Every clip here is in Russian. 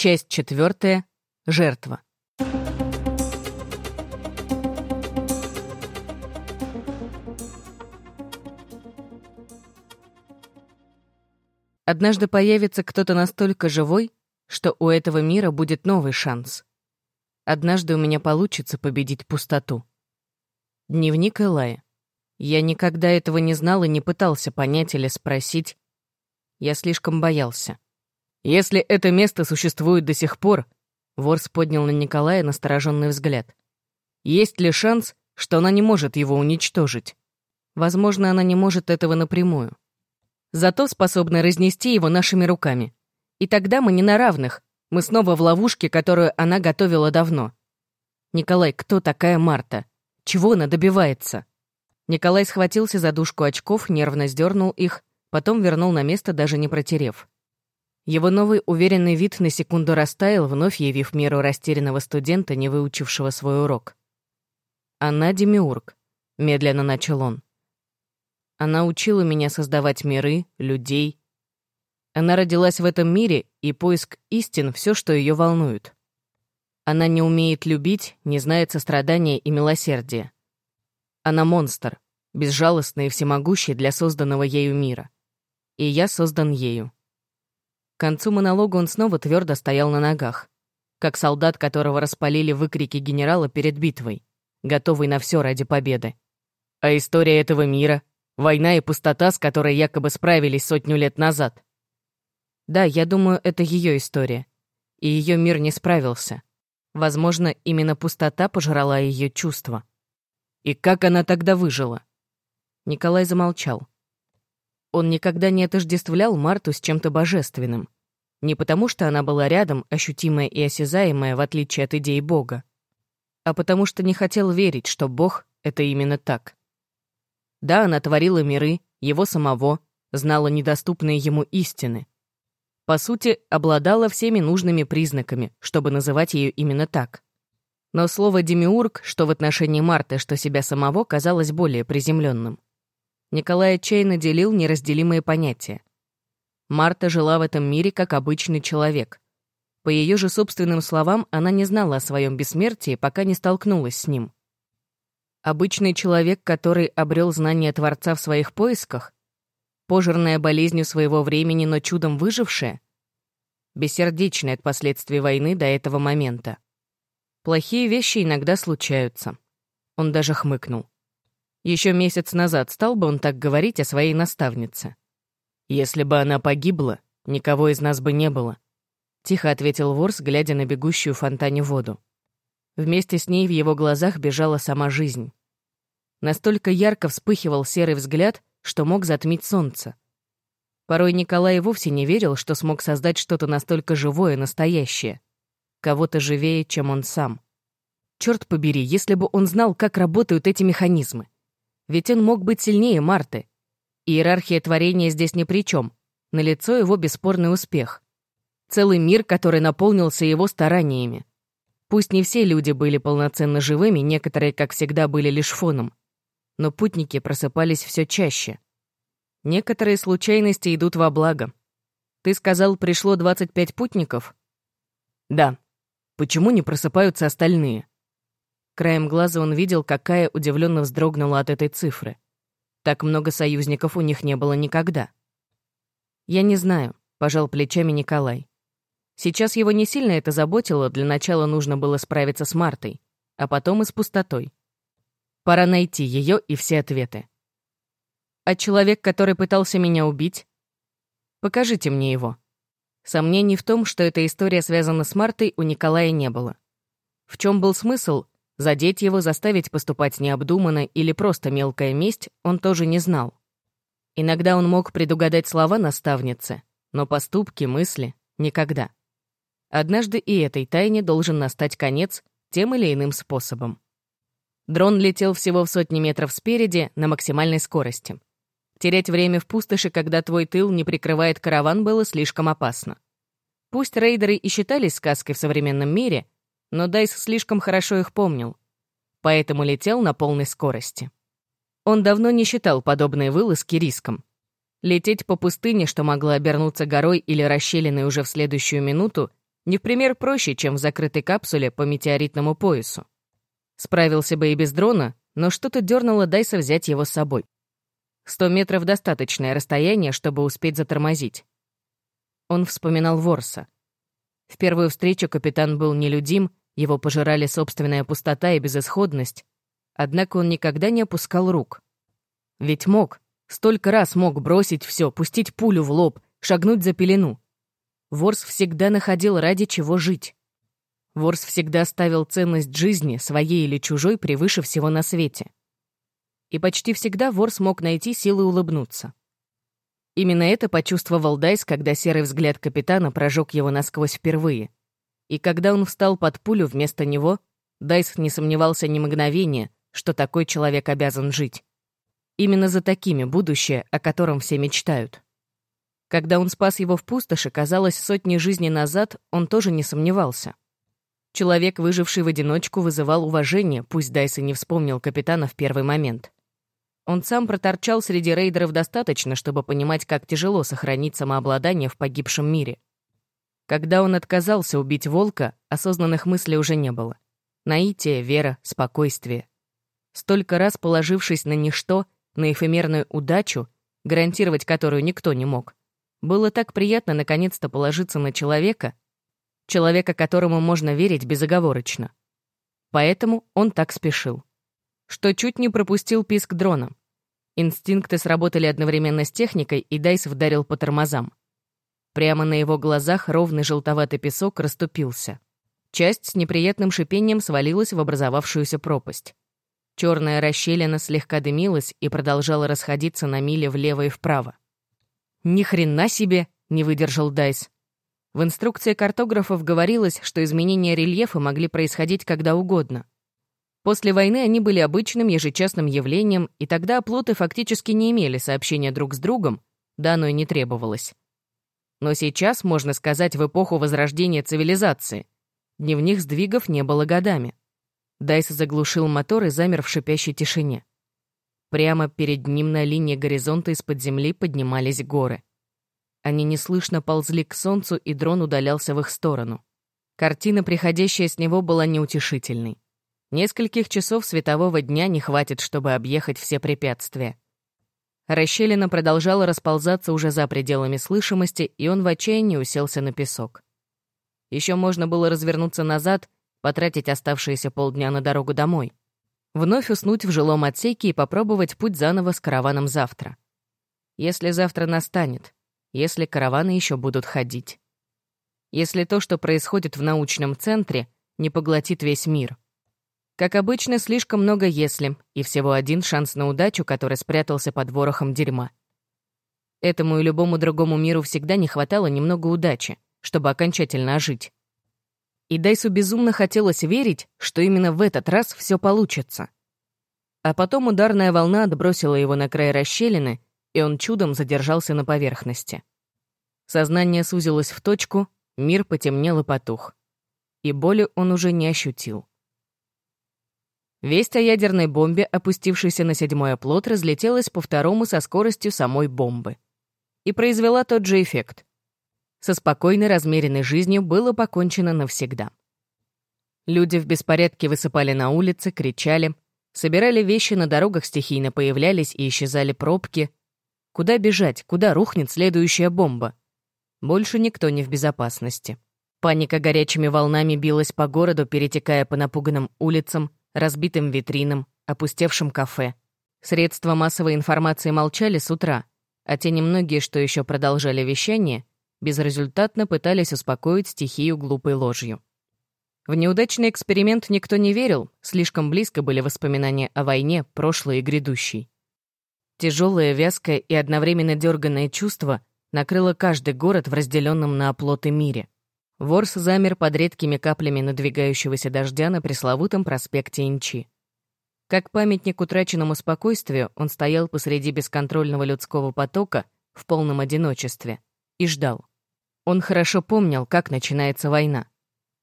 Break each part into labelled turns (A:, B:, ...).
A: Часть четвертая. Жертва. Однажды появится кто-то настолько живой, что у этого мира будет новый шанс. Однажды у меня получится победить пустоту. Дневник Элая. Я никогда этого не знал и не пытался понять или спросить. Я слишком боялся. Если это место существует до сих пор, Ворс поднял на Николая настороженный взгляд. Есть ли шанс, что она не может его уничтожить? Возможно, она не может этого напрямую. Зато способна разнести его нашими руками. И тогда мы не на равных. Мы снова в ловушке, которую она готовила давно. Николай, кто такая Марта? Чего она добивается? Николай схватился за дужку очков, нервно сдернул их, потом вернул на место, даже не протерев. Его новый уверенный вид на секунду растаял, вновь явив меру растерянного студента, не выучившего свой урок. «Она демиург», — медленно начал он. «Она учила меня создавать миры, людей. Она родилась в этом мире, и поиск истин — все, что ее волнует. Она не умеет любить, не знает сострадания и милосердия. Она монстр, безжалостный и всемогущий для созданного ею мира. И я создан ею. К концу монолога он снова твердо стоял на ногах, как солдат, которого распалили выкрики генерала перед битвой, готовый на все ради победы. А история этого мира, война и пустота, с которой якобы справились сотню лет назад. Да, я думаю, это ее история. И ее мир не справился. Возможно, именно пустота пожрала ее чувства. И как она тогда выжила? Николай замолчал. Он никогда не отождествлял Марту с чем-то божественным. Не потому, что она была рядом, ощутимая и осязаемая, в отличие от идей Бога, а потому что не хотел верить, что Бог — это именно так. Да, она творила миры, его самого, знала недоступные ему истины. По сути, обладала всеми нужными признаками, чтобы называть ее именно так. Но слово «демиург», что в отношении Марты, что себя самого, казалось более приземленным. Николай отчаянно делил неразделимые понятия. Марта жила в этом мире как обычный человек. По ее же собственным словам, она не знала о своем бессмертии, пока не столкнулась с ним. Обычный человек, который обрел знание Творца в своих поисках, пожирная болезнью своего времени, но чудом выжившая, бессердечная от последствий войны до этого момента. Плохие вещи иногда случаются. Он даже хмыкнул. Еще месяц назад стал бы он так говорить о своей наставнице. «Если бы она погибла, никого из нас бы не было», — тихо ответил Ворс, глядя на бегущую в фонтане воду. Вместе с ней в его глазах бежала сама жизнь. Настолько ярко вспыхивал серый взгляд, что мог затмить солнце. Порой Николай вовсе не верил, что смог создать что-то настолько живое, настоящее кого-то живее, чем он сам. Черт побери, если бы он знал, как работают эти механизмы. Ведь он мог быть сильнее Марты. Иерархия творения здесь ни при чем. Налицо его бесспорный успех. Целый мир, который наполнился его стараниями. Пусть не все люди были полноценно живыми, некоторые, как всегда, были лишь фоном. Но путники просыпались все чаще. Некоторые случайности идут во благо. Ты сказал, пришло 25 путников? Да, Почему не просыпаются остальные? Краем глаза он видел, какая удивленно вздрогнула от этой цифры. Так много союзников у них не было никогда. «Я не знаю», — пожал плечами Николай. Сейчас его не сильно это заботило, для начала нужно было справиться с Мартой, а потом и с пустотой. Пора найти ее и все ответы. А человек, который пытался меня убить? Покажите мне его. Сомнений в том, что эта история связана с Мартой, у Николая не было. В чем был смысл? Задеть его, заставить поступать необдуманно или просто мелкая месть, он тоже не знал. Иногда он мог предугадать слова наставницы, но поступки, мысли — никогда. Однажды и этой тайне должен настать конец тем или иным способом. Дрон летел всего в сотни метров спереди на максимальной скорости. Терять время в пустоши, когда твой тыл не прикрывает караван, было слишком опасно. Пусть рейдеры и считались сказкой в современном мире, но Дайс слишком хорошо их помнил, поэтому летел на полной скорости. Он давно не считал подобные вылазки риском. Лететь по пустыне, что могла обернуться горой или расщелиной уже в следующую минуту, Не в пример проще, чем в закрытой капсуле по метеоритному поясу. Справился бы и без дрона, но что-то дернуло Дайса взять его с собой. Сто метров — достаточное расстояние, чтобы успеть затормозить. Он вспоминал Ворса. В первую встречу капитан был нелюдим, его пожирали собственная пустота и безысходность, однако он никогда не опускал рук. Ведь мог, столько раз мог бросить все, пустить пулю в лоб, шагнуть за пелену. Ворс всегда находил ради чего жить. Ворс всегда ставил ценность жизни, своей или чужой, превыше всего на свете. И почти всегда Ворс мог найти силы улыбнуться. Именно это почувствовал Дайс, когда серый взгляд капитана прожег его насквозь впервые. И когда он встал под пулю вместо него, Дайс не сомневался ни мгновения, что такой человек обязан жить. Именно за такими будущее, о котором все мечтают. Когда он спас его в пустоши, казалось, сотни жизней назад, он тоже не сомневался. Человек, выживший в одиночку, вызывал уважение, пусть Дайс и не вспомнил капитана в первый момент. Он сам проторчал среди рейдеров достаточно, чтобы понимать, как тяжело сохранить самообладание в погибшем мире. Когда он отказался убить волка, осознанных мыслей уже не было. Наитие, вера, спокойствие. Столько раз положившись на ничто, на эфемерную удачу, гарантировать которую никто не мог, было так приятно наконец-то положиться на человека, человека, которому можно верить безоговорочно. Поэтому он так спешил. Что чуть не пропустил писк дрона. Инстинкты сработали одновременно с техникой, и Дайс вдарил по тормозам. Прямо на его глазах ровный желтоватый песок расступился. Часть с неприятным шипением свалилась в образовавшуюся пропасть. Черная расщелина слегка дымилась и продолжала расходиться на миле влево и вправо. «Ни хрена себе!» — не выдержал Дайс. В инструкции картографов говорилось, что изменения рельефа могли происходить когда угодно. После войны они были обычным ежечасным явлением, и тогда оплоты фактически не имели сообщения друг с другом, да оно и не требовалось. Но сейчас, можно сказать, в эпоху возрождения цивилизации, дневных сдвигов не было годами. Дайс заглушил мотор и замер в шипящей тишине. Прямо перед ним на линии горизонта из-под земли поднимались горы. Они неслышно ползли к солнцу, и дрон удалялся в их сторону. Картина, приходящая с него, была неутешительной. Нескольких часов светового дня не хватит, чтобы объехать все препятствия. Расщелина продолжала расползаться уже за пределами слышимости, и он в отчаянии уселся на песок. Еще можно было развернуться назад, потратить оставшиеся полдня на дорогу домой. Вновь уснуть в жилом отсеке и попробовать путь заново с караваном завтра. Если завтра настанет, если караваны еще будут ходить. Если то, что происходит в научном центре, не поглотит весь мир. Как обычно, слишком много «если», и всего один шанс на удачу, который спрятался под ворохом дерьма. Этому и любому другому миру всегда не хватало немного удачи, чтобы окончательно ожить. И Дайсу безумно хотелось верить, что именно в этот раз все получится. А потом ударная волна отбросила его на край расщелины, и он чудом задержался на поверхности. Сознание сузилось в точку, мир потемнел и потух. И боли он уже не ощутил. Весть о ядерной бомбе, опустившейся на седьмой оплот, разлетелась по второму со скоростью самой бомбы. И произвела тот же эффект. Со спокойной, размеренной жизнью было покончено навсегда. Люди в беспорядке высыпали на улицы, кричали, собирали вещи, на дорогах стихийно появлялись и исчезали пробки, Куда бежать? Куда рухнет следующая бомба? Больше никто не в безопасности. Паника горячими волнами билась по городу, перетекая по напуганным улицам, разбитым витринам, опустевшим кафе. Средства массовой информации молчали с утра, а те немногие, что еще продолжали вещание, безрезультатно пытались успокоить стихию глупой ложью. В неудачный эксперимент никто не верил, слишком близко были воспоминания о войне, прошлой и грядущей. Тяжелое, вязкое и одновременно дерганное чувство накрыло каждый город в разделенном на оплоты мире. Ворс замер под редкими каплями надвигающегося дождя на пресловутом проспекте Инчи. Как памятник утраченному спокойствию, он стоял посреди бесконтрольного людского потока в полном одиночестве и ждал. Он хорошо помнил, как начинается война.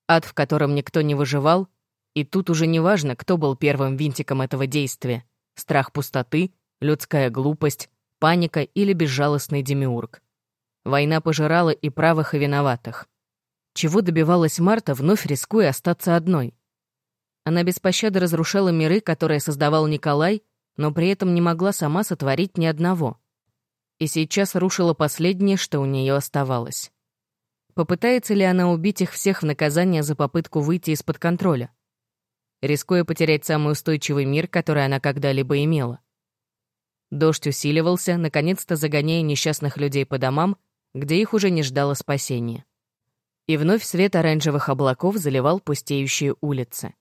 A: Ад, в котором никто не выживал, и тут уже не важно, кто был первым винтиком этого действия — страх пустоты — людская глупость, паника или безжалостный демиург. Война пожирала и правых, и виноватых. Чего добивалась Марта, вновь рискуя остаться одной? Она без пощады разрушала миры, которые создавал Николай, но при этом не могла сама сотворить ни одного. И сейчас рушила последнее, что у нее оставалось. Попытается ли она убить их всех в наказание за попытку выйти из-под контроля? Рискуя потерять самый устойчивый мир, который она когда-либо имела. Дождь усиливался, наконец-то загоняя несчастных людей по домам, где их уже не ждало спасения. И вновь свет оранжевых облаков заливал пустеющие улицы.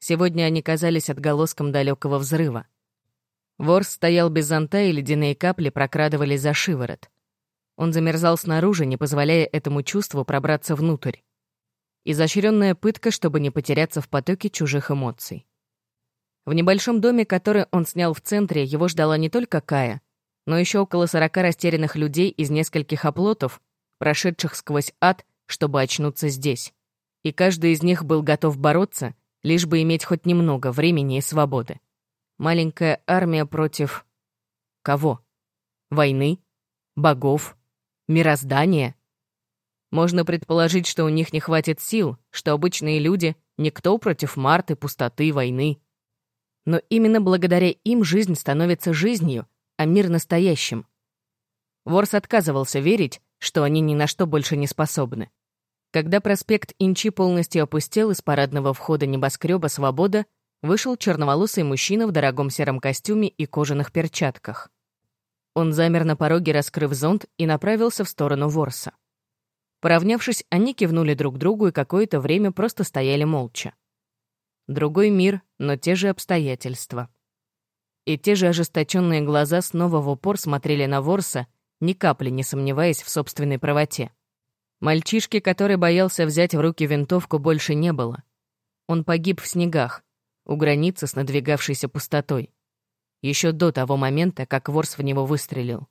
A: Сегодня они казались отголоском далекого взрыва. Ворс стоял без зонта, и ледяные капли прокрадывались за шиворот. Он замерзал снаружи, не позволяя этому чувству пробраться внутрь. Изощренная пытка, чтобы не потеряться в потоке чужих эмоций. В небольшом доме, который он снял в центре, его ждала не только Кая, но еще около сорока растерянных людей из нескольких оплотов, прошедших сквозь ад, чтобы очнуться здесь. И каждый из них был готов бороться, лишь бы иметь хоть немного времени и свободы. Маленькая армия против... Кого? Войны? Богов? мироздание. Можно предположить, что у них не хватит сил, что обычные люди — никто против Марты, пустоты, войны. Но именно благодаря им жизнь становится жизнью, а мир — настоящим. Ворс отказывался верить, что они ни на что больше не способны. Когда проспект Инчи полностью опустел из парадного входа небоскреба «Свобода», вышел черноволосый мужчина в дорогом сером костюме и кожаных перчатках. Он замер на пороге, раскрыв зонт, и направился в сторону Ворса. Поравнявшись, они кивнули друг другу и какое-то время просто стояли молча. Другой мир, но те же обстоятельства. И те же ожесточенные глаза снова в упор смотрели на Ворса, ни капли не сомневаясь в собственной правоте. Мальчишки, который боялся взять в руки винтовку, больше не было. Он погиб в снегах, у границы с надвигавшейся пустотой еще до того момента, как Ворс в него выстрелил.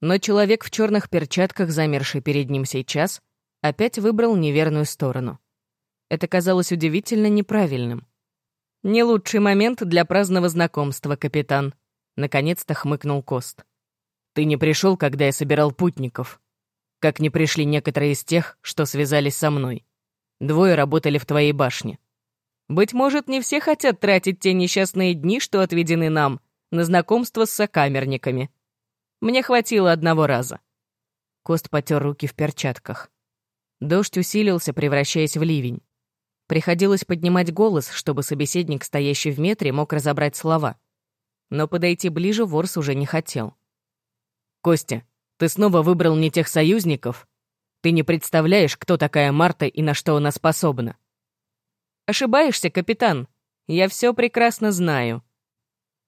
A: Но человек в черных перчатках, замерший перед ним сейчас, опять выбрал неверную сторону. Это казалось удивительно неправильным. «Не лучший момент для праздного знакомства, капитан», — наконец-то хмыкнул Кост. «Ты не пришел, когда я собирал путников. Как не пришли некоторые из тех, что связались со мной. Двое работали в твоей башне. Быть может, не все хотят тратить те несчастные дни, что отведены нам, на знакомство с сокамерниками. Мне хватило одного раза. Кост потер руки в перчатках. Дождь усилился, превращаясь в ливень. Приходилось поднимать голос, чтобы собеседник, стоящий в метре, мог разобрать слова. Но подойти ближе Ворс уже не хотел. «Костя, ты снова выбрал не тех союзников? Ты не представляешь, кто такая Марта и на что она способна?» «Ошибаешься, капитан. Я все прекрасно знаю».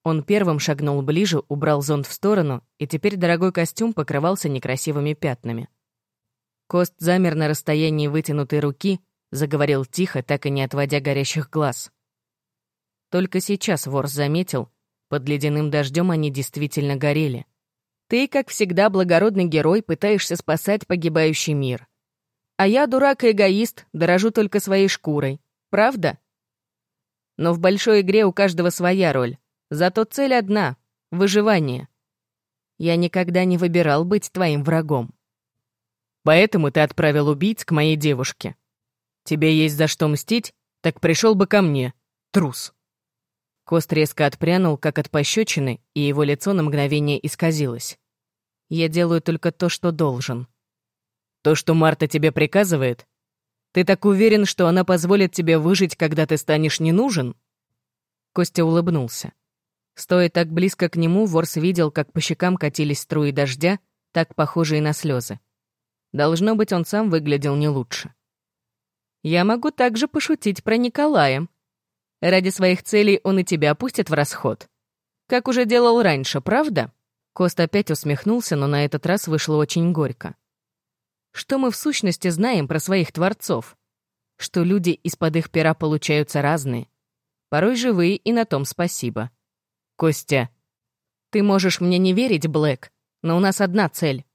A: Он первым шагнул ближе, убрал зонт в сторону, и теперь дорогой костюм покрывался некрасивыми пятнами. Кост замер на расстоянии вытянутой руки, заговорил тихо, так и не отводя горящих глаз. Только сейчас Ворс заметил, под ледяным дождем они действительно горели. Ты, как всегда, благородный герой, пытаешься спасать погибающий мир. А я, дурак и эгоист, дорожу только своей шкурой. Правда? Но в большой игре у каждого своя роль. Зато цель одна — выживание. Я никогда не выбирал быть твоим врагом. Поэтому ты отправил убийц к моей девушке. Тебе есть за что мстить, так пришел бы ко мне, трус. Кост резко отпрянул, как от пощечины, и его лицо на мгновение исказилось. Я делаю только то, что должен. То, что Марта тебе приказывает, ты так уверен, что она позволит тебе выжить, когда ты станешь не нужен?» Костя улыбнулся. Стоя так близко к нему, Ворс видел, как по щекам катились струи дождя, так похожие на слезы. Должно быть, он сам выглядел не лучше. «Я могу также пошутить про Николая. Ради своих целей он и тебя пустит в расход. Как уже делал раньше, правда?» Кост опять усмехнулся, но на этот раз вышло очень горько. Что мы в сущности знаем про своих творцов? Что люди из-под их пера получаются разные. Порой живые, и на том спасибо. Костя. Ты можешь мне не верить, Блэк, но у нас одна цель.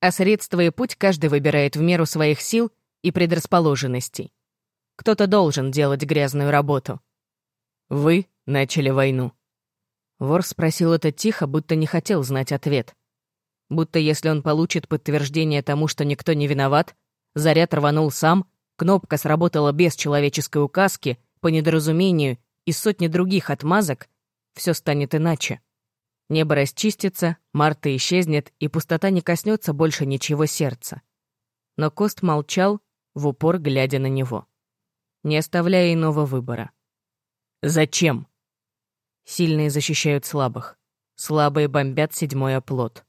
A: А средства и путь каждый выбирает в меру своих сил и предрасположенностей. Кто-то должен делать грязную работу. Вы начали войну. Вор спросил это тихо, будто не хотел знать ответ. Будто если он получит подтверждение тому, что никто не виноват, Заряд рванул сам, кнопка сработала без человеческой указки, по недоразумению и сотни других отмазок, все станет иначе. Небо расчистится, Марта исчезнет, и пустота не коснется больше ничего сердца. Но Кост молчал, в упор глядя на него, не оставляя иного выбора. «Зачем?» Сильные защищают слабых. Слабые бомбят седьмой оплот.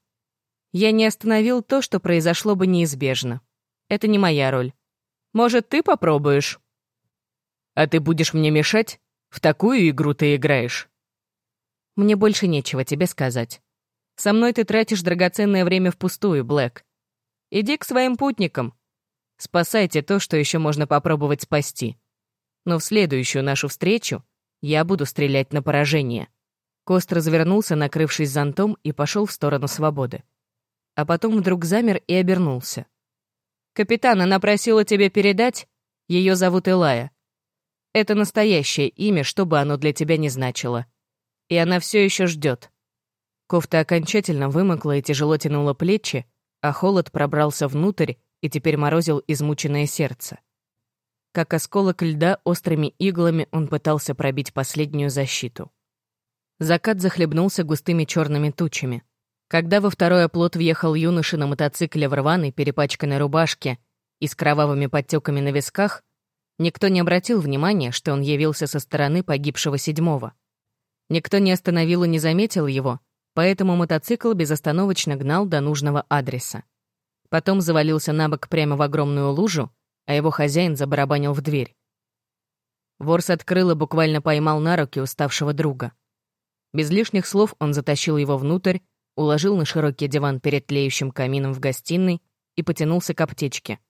A: Я не остановил то, что произошло бы неизбежно. Это не моя роль. Может, ты попробуешь? А ты будешь мне мешать? В такую игру ты играешь? Мне больше нечего тебе сказать. Со мной ты тратишь драгоценное время впустую, Блэк. Иди к своим путникам. Спасайте то, что еще можно попробовать спасти. Но в следующую нашу встречу я буду стрелять на поражение. Кост развернулся, накрывшись зонтом, и пошел в сторону свободы. А потом вдруг замер и обернулся. «Капитан, она просила тебе передать? Ее зовут Элая. Это настоящее имя, что бы оно для тебя не значило. И она все еще ждет. Кофта окончательно вымокла и тяжело тянула плечи, а холод пробрался внутрь и теперь морозил измученное сердце. Как осколок льда, острыми иглами он пытался пробить последнюю защиту. Закат захлебнулся густыми черными тучами. Когда во второй оплот въехал юноша на мотоцикле в рваной, перепачканной рубашке и с кровавыми подтеками на висках, никто не обратил внимания, что он явился со стороны погибшего седьмого. Никто не остановил и не заметил его, поэтому мотоцикл безостановочно гнал до нужного адреса. Потом завалился на бок прямо в огромную лужу, а его хозяин забарабанил в дверь. Ворс открыл и буквально поймал на руки уставшего друга. Без лишних слов он затащил его внутрь, уложил на широкий диван перед тлеющим камином в гостиной и потянулся к аптечке.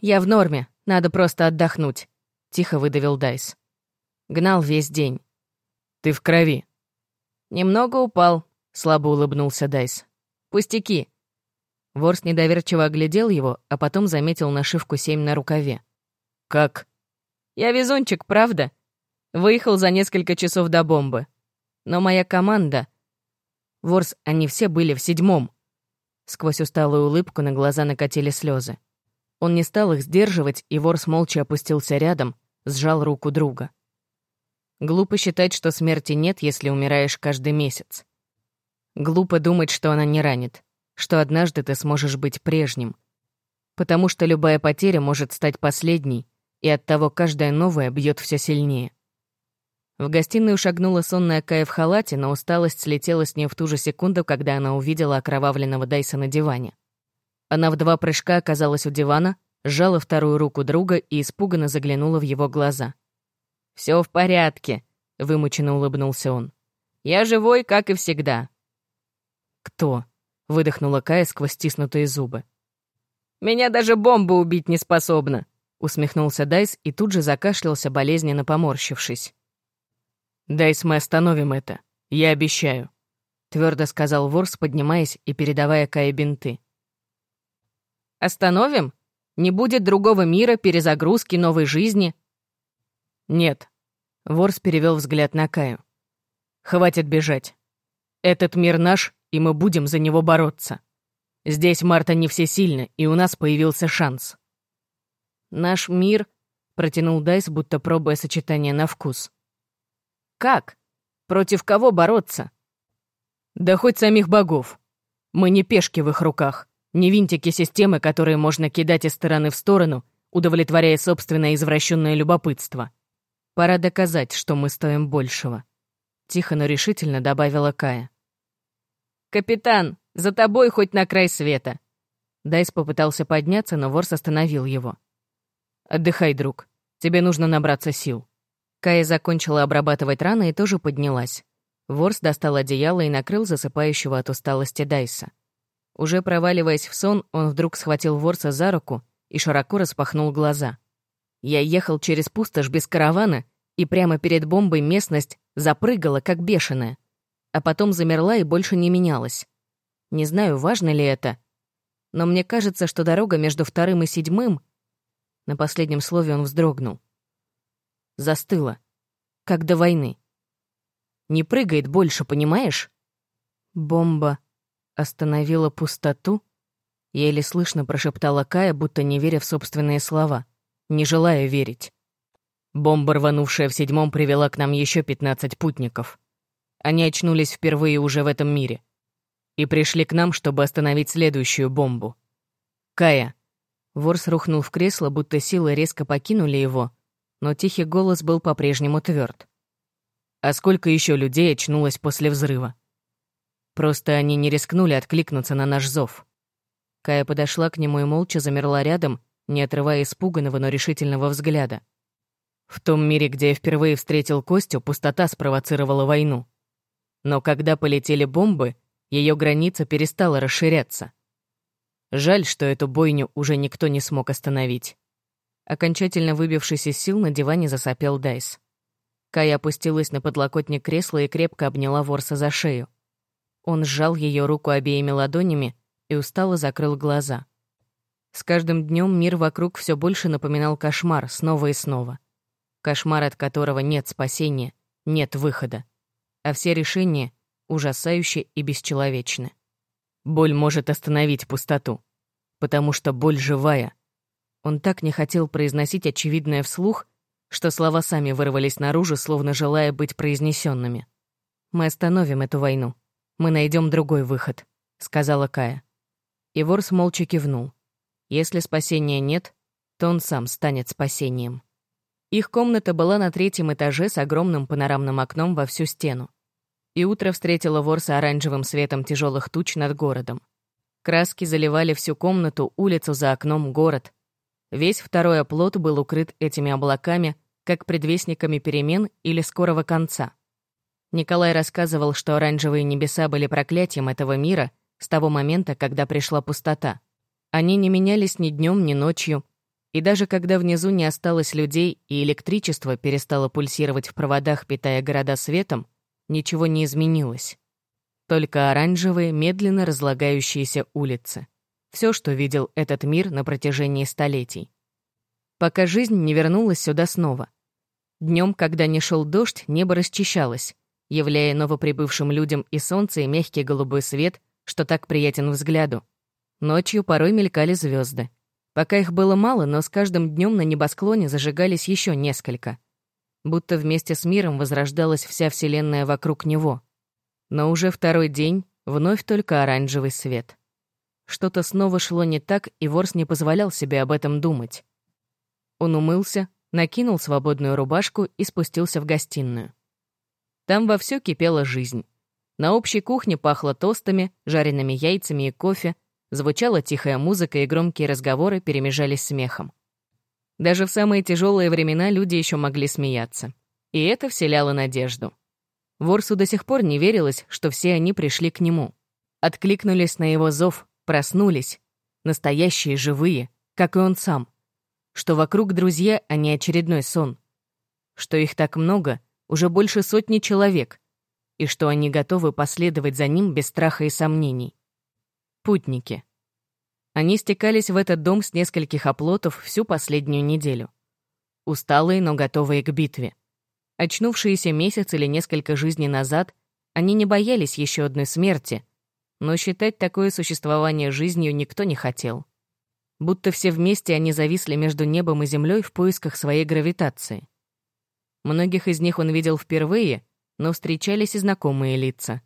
A: «Я в норме, надо просто отдохнуть», — тихо выдавил Дайс. Гнал весь день. «Ты в крови». «Немного упал», — слабо улыбнулся Дайс. «Пустяки». Ворс недоверчиво оглядел его, а потом заметил нашивку семь на рукаве. «Как?» «Я везунчик, правда?» Выехал за несколько часов до бомбы. Но моя команда Ворс, они все были в седьмом. Сквозь усталую улыбку на глаза накатили слезы. Он не стал их сдерживать, и Ворс молча опустился рядом, сжал руку друга. Глупо считать, что смерти нет, если умираешь каждый месяц. Глупо думать, что она не ранит, что однажды ты сможешь быть прежним. Потому что любая потеря может стать последней, и оттого каждая новая бьет все сильнее. В гостиную шагнула сонная Кая в халате, но усталость слетела с нее в ту же секунду, когда она увидела окровавленного Дайса на диване. Она в два прыжка оказалась у дивана, сжала вторую руку друга и испуганно заглянула в его глаза. «Все в порядке», — вымученно улыбнулся он. «Я живой, как и всегда». «Кто?» — выдохнула Кая сквозь стиснутые зубы. «Меня даже бомба убить не способна», — усмехнулся Дайс и тут же закашлялся, болезненно поморщившись. «Дайс, мы остановим это. Я обещаю», — твердо сказал Ворс, поднимаясь и передавая Кае бинты. «Остановим? Не будет другого мира, перезагрузки, новой жизни?» «Нет», — Ворс перевел взгляд на Каю. «Хватит бежать. Этот мир наш, и мы будем за него бороться. Здесь Марта не всесильна, и у нас появился шанс». «Наш мир», — протянул Дайс, будто пробуя сочетание на вкус. Как? Против кого бороться? Да хоть самих богов. Мы не пешки в их руках, не винтики системы, которые можно кидать из стороны в сторону, удовлетворяя собственное извращенное любопытство. Пора доказать, что мы стоим большего. Тихо, но решительно добавила Кая. «Капитан, за тобой хоть на край света!» Дайс попытался подняться, но Ворс остановил его. «Отдыхай, друг. Тебе нужно набраться сил». Кая закончила обрабатывать раны и тоже поднялась. Ворс достал одеяло и накрыл засыпающего от усталости Дайса. Уже проваливаясь в сон, он вдруг схватил Ворса за руку и широко распахнул глаза. Я ехал через пустошь без каравана, и прямо перед бомбой местность запрыгала, как бешеная. А потом замерла и больше не менялась. Не знаю, важно ли это, но мне кажется, что дорога между вторым и седьмым... На последнем слове он вздрогнул застыла, как до войны. Не прыгает больше, понимаешь? Бомба остановила пустоту? Еле слышно прошептала Кая, будто не веря в собственные слова, не желая верить. Бомба, рванувшая в седьмом, привела к нам еще 15 путников. Они очнулись впервые уже в этом мире. И пришли к нам, чтобы остановить следующую бомбу. Кая. Ворс рухнул в кресло, будто силы резко покинули его, но тихий голос был по-прежнему тверд. А сколько еще людей очнулось после взрыва? Просто они не рискнули откликнуться на наш зов. Кая подошла к нему и молча замерла рядом, не отрывая испуганного, но решительного взгляда. В том мире, где я впервые встретил Костю, пустота спровоцировала войну. Но когда полетели бомбы, ее граница перестала расширяться. Жаль, что эту бойню уже никто не смог остановить. Окончательно выбившись из сил, на диване засопел Дайс. Кая опустилась на подлокотник кресла и крепко обняла Ворса за шею. Он сжал ее руку обеими ладонями и устало закрыл глаза. С каждым днем мир вокруг все больше напоминал кошмар снова и снова. Кошмар, от которого нет спасения, нет выхода. А все решения ужасающие и бесчеловечны. Боль может остановить пустоту, потому что боль живая. Он так не хотел произносить очевидное вслух, что слова сами вырвались наружу, словно желая быть произнесенными. «Мы остановим эту войну. Мы найдем другой выход», — сказала Кая. И Ворс молча кивнул. Если спасения нет, то он сам станет спасением. Их комната была на третьем этаже с огромным панорамным окном во всю стену. И утро встретило Ворса оранжевым светом тяжелых туч над городом. Краски заливали всю комнату, улицу за окном, город. Весь второй оплот был укрыт этими облаками, как предвестниками перемен или скорого конца. Николай рассказывал, что оранжевые небеса были проклятием этого мира с того момента, когда пришла пустота. Они не менялись ни днем, ни ночью, и даже когда внизу не осталось людей и электричество перестало пульсировать в проводах, питая города светом, ничего не изменилось. Только оранжевые, медленно разлагающиеся улицы. Все, что видел этот мир на протяжении столетий. Пока жизнь не вернулась сюда снова. Днем, когда не шел дождь, небо расчищалось, являя новоприбывшим людям и солнце, и мягкий голубой свет, что так приятен взгляду. Ночью порой мелькали звезды. Пока их было мало, но с каждым днем на небосклоне зажигались еще несколько. Будто вместе с миром возрождалась вся Вселенная вокруг него. Но уже второй день вновь только оранжевый свет. Что-то снова шло не так, и Ворс не позволял себе об этом думать. Он умылся, накинул свободную рубашку и спустился в гостиную. Там вовсю кипела жизнь. На общей кухне пахло тостами, жареными яйцами и кофе, звучала тихая музыка и громкие разговоры перемежались смехом. Даже в самые тяжелые времена люди еще могли смеяться. И это вселяло надежду. Ворсу до сих пор не верилось, что все они пришли к нему. Откликнулись на его зов, Проснулись. Настоящие, живые, как и он сам. Что вокруг друзья, а не очередной сон. Что их так много, уже больше сотни человек. И что они готовы последовать за ним без страха и сомнений. Путники. Они стекались в этот дом с нескольких оплотов всю последнюю неделю. Усталые, но готовые к битве. Очнувшиеся месяц или несколько жизней назад, они не боялись еще одной смерти, но считать такое существование жизнью никто не хотел. Будто все вместе они зависли между небом и землей в поисках своей гравитации. Многих из них он видел впервые, но встречались и знакомые лица.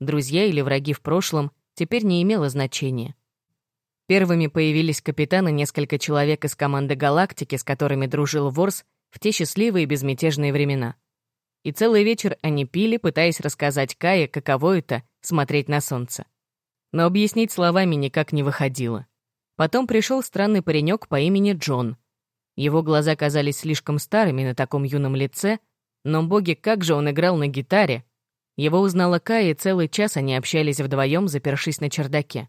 A: Друзья или враги в прошлом теперь не имело значения. Первыми появились капитаны несколько человек из команды «Галактики», с которыми дружил Ворс в те счастливые безмятежные времена. И целый вечер они пили, пытаясь рассказать Кае, каково это — смотреть на солнце но объяснить словами никак не выходило. Потом пришел странный паренек по имени Джон. Его глаза казались слишком старыми на таком юном лице, но боги, как же он играл на гитаре! Его узнала Кая, и целый час они общались вдвоем, запершись на чердаке.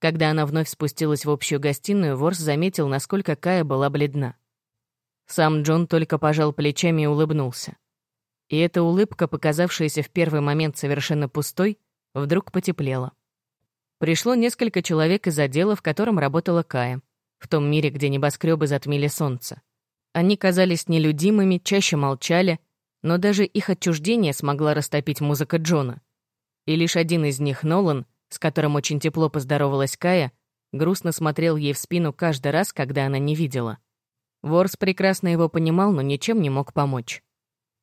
A: Когда она вновь спустилась в общую гостиную, Ворс заметил, насколько Кая была бледна. Сам Джон только пожал плечами и улыбнулся. И эта улыбка, показавшаяся в первый момент совершенно пустой, вдруг потеплела. Пришло несколько человек из отдела, в котором работала Кая, в том мире, где небоскребы затмили солнце. Они казались нелюдимыми, чаще молчали, но даже их отчуждение смогла растопить музыка Джона. И лишь один из них, Нолан, с которым очень тепло поздоровалась Кая, грустно смотрел ей в спину каждый раз, когда она не видела. Ворс прекрасно его понимал, но ничем не мог помочь.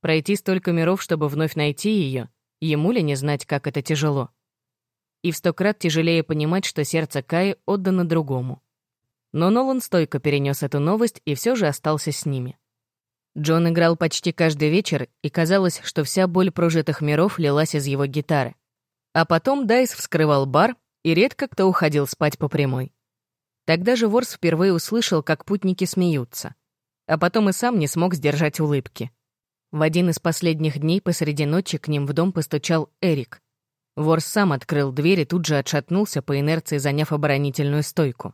A: Пройти столько миров, чтобы вновь найти ее, ему ли не знать, как это тяжело? И в сто крат тяжелее понимать, что сердце Каи отдано другому. Но Нолан стойко перенес эту новость и все же остался с ними. Джон играл почти каждый вечер, и казалось, что вся боль прожитых миров лилась из его гитары. А потом Дайс вскрывал бар, и редко кто уходил спать по прямой. Тогда же Ворс впервые услышал, как путники смеются. А потом и сам не смог сдержать улыбки. В один из последних дней посреди ночи к ним в дом постучал Эрик. Ворс сам открыл дверь и тут же отшатнулся по инерции, заняв оборонительную стойку.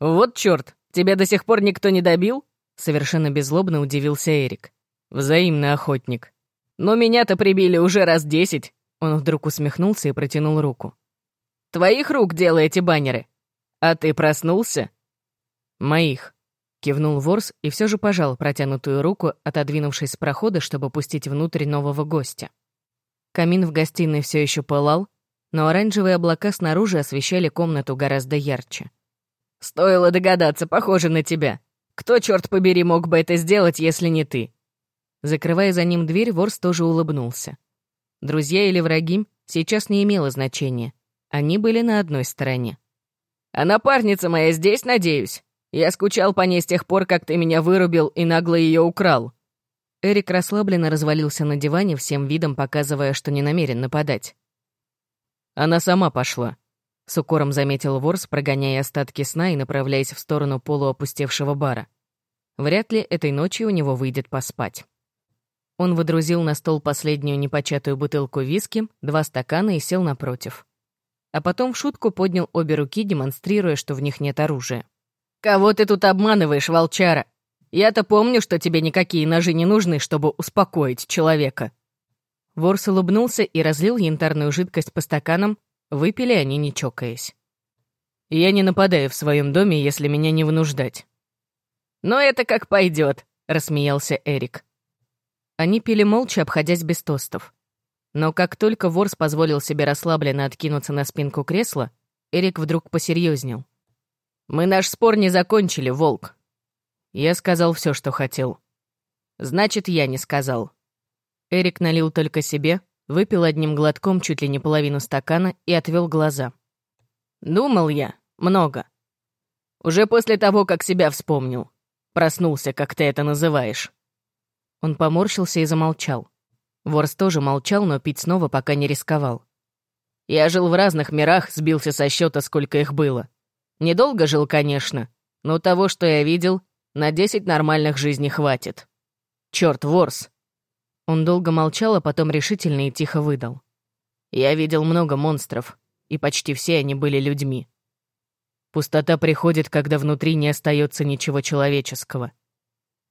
A: «Вот чёрт, тебя до сих пор никто не добил?» Совершенно беззлобно удивился Эрик. «Взаимный охотник. Но меня-то прибили уже раз десять!» Он вдруг усмехнулся и протянул руку. «Твоих рук дело эти баннеры. А ты проснулся?» «Моих», — кивнул Ворс и все же пожал протянутую руку, отодвинувшись с прохода, чтобы пустить внутрь нового гостя. Камин в гостиной все еще пылал, но оранжевые облака снаружи освещали комнату гораздо ярче. «Стоило догадаться, похоже на тебя. Кто, черт побери, мог бы это сделать, если не ты?» Закрывая за ним дверь, Ворс тоже улыбнулся. Друзья или враги сейчас не имело значения. Они были на одной стороне. «А напарница моя здесь, надеюсь? Я скучал по ней с тех пор, как ты меня вырубил и нагло ее украл». Эрик расслабленно развалился на диване, всем видом показывая, что не намерен нападать. Она сама пошла. С укором заметил Ворс, прогоняя остатки сна и направляясь в сторону полуопустевшего бара. Вряд ли этой ночью у него выйдет поспать. Он выдрузил на стол последнюю непочатую бутылку виски, два стакана и сел напротив. А потом в шутку поднял обе руки, демонстрируя, что в них нет оружия. «Кого ты тут обманываешь, волчара? Я-то помню, что тебе никакие ножи не нужны, чтобы успокоить человека». Ворс улыбнулся и разлил янтарную жидкость по стаканам, Выпили они, не чокаясь. Я не нападаю в своем доме, если меня не вынуждать. «Но это как пойдет, рассмеялся Эрик. Они пили молча, обходясь без тостов. Но как только Ворс позволил себе расслабленно откинуться на спинку кресла, Эрик вдруг посерьезнел. «Мы наш спор не закончили, Волк». Я сказал все, что хотел. «Значит, я не сказал». Эрик налил только себе, Выпил одним глотком чуть ли не половину стакана и отвел глаза. Думал я. Много. Уже после того, как себя вспомнил. Проснулся, как ты это называешь. Он поморщился и замолчал. Ворс тоже молчал, но пить снова пока не рисковал. Я жил в разных мирах, сбился со счета, сколько их было. Недолго жил, конечно, но того, что я видел, на десять нормальных жизней хватит. Черт, Ворс, он долго молчал, а потом решительно и тихо выдал. «Я видел много монстров, и почти все они были людьми. Пустота приходит, когда внутри не остается ничего человеческого».